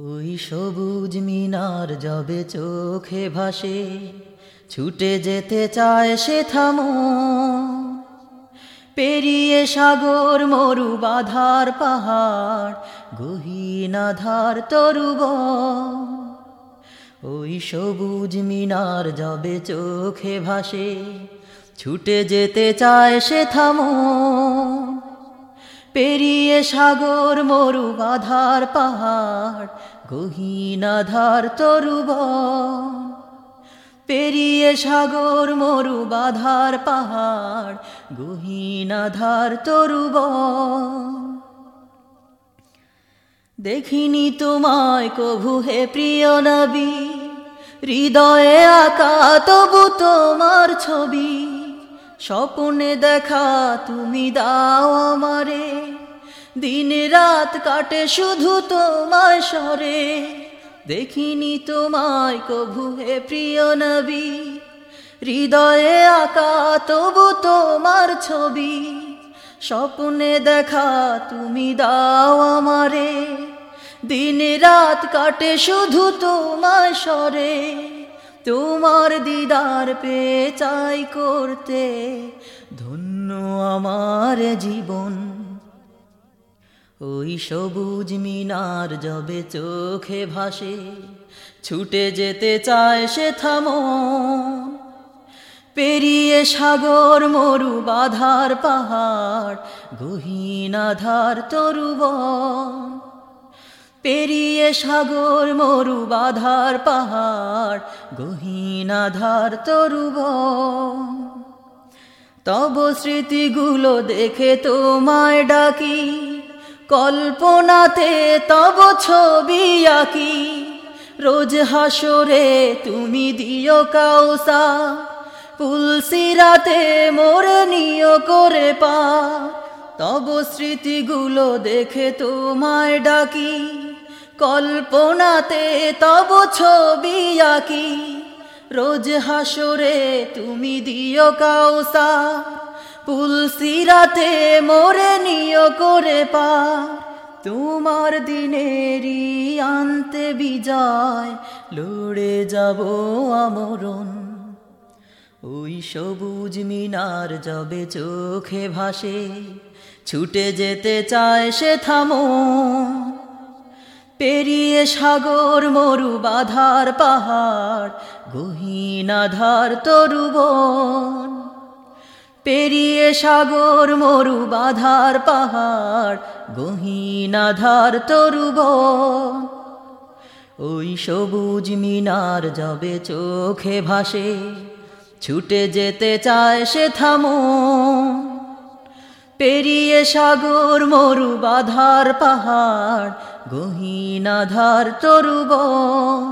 ওই সবুজ মিনার যবে চোখে ভাসে, ছুটে যেতে চায় সে থামো। পেরিয়ে সাগর মরু বাধার পাহাড়, গহীন আধার তরুব। ওই সবুজ মিনার যবে চোখে ভাসে, ছুটে যেতে চায় সে থামো। পেরিয়ে সাগর মরু বাধার পাহাড় গহীন আধার তরুব পেরিয়ে সাগর মরু বাধার পাহাড় গহীন আধার তরুব দেখিনি তোমায় কভু হে প্রিয় নবী, হৃদয়ে আঁকা তবু তোমার ছবি, স্বপনে দেখা তুমি দাও আমারে। দিন রাত কাটে শুধু তোমায় সরে দেখিনি তোমায় কভু হে প্রিয় নবী। হৃদয়ে আঁকা তবু তোমার ছবি। স্বপ্নে দেখা তুমি দাও আমারে। দিন রাত কাটে শুধু তোমার সরে তোমার দিদার পেয়ে চাই করতে। ধন্য আমার জীবন। ওই সবুজ মিনার যবে চোখে ভাসে, ছুটে যেতে চায় সে থামো। পেরিয়ে সাগর মরু বাধার পাহাড়, গহীন আধার তরুবন পেরিয়ে সাগর মরু বাধার পাহাড়, গহীন আধার তরুবন তব স্মৃতিগুলো দেখে তোমায় ডাকি। কল্পনাতে তব ছবি আঁকি। রোজ হাসরে তুমি দিও কাউসা। পুলসিরাতে মোরে নিয় করে পা। তব স্মৃতিগুলো দেখে তোমায় ডাকি। কল্পনাতে তব ছবি আঁকি। রোজ হাসরে তুমি দিও কাউসা। পুলসিরাতে মোরে নিয় করে পা তোমার দিনেরই আনতে বিজয়, লড়ে যাব আমরণ। ওই সবুজ মিনার যবে চোখে ভাসে, ছুটে যেতে চায় সে থামো। পেরিয়ে সাগর মরু বাধার পাহাড়, গহীন আধার তরুবন পেরিয়ে সাগর, মরু বাধার পাহাড়, গহীন আধার তরুবন ওই সবুজ মিনার যবে চোখে ভাসে, ছুটে যেতে চায় সে থামো। পেরিয়ে সাগর, মরু বাধার পাহাড়, গহীন আধার তরুবন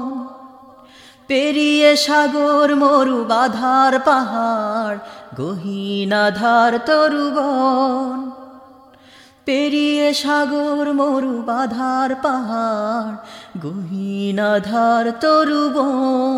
পেরিয়ে সাগর মরু বাধার পাহাড় গহীন আধার তরুবন। পেরিয়ে সাগর মরু বাধার পাহাড় গহীন আধার তরুবন।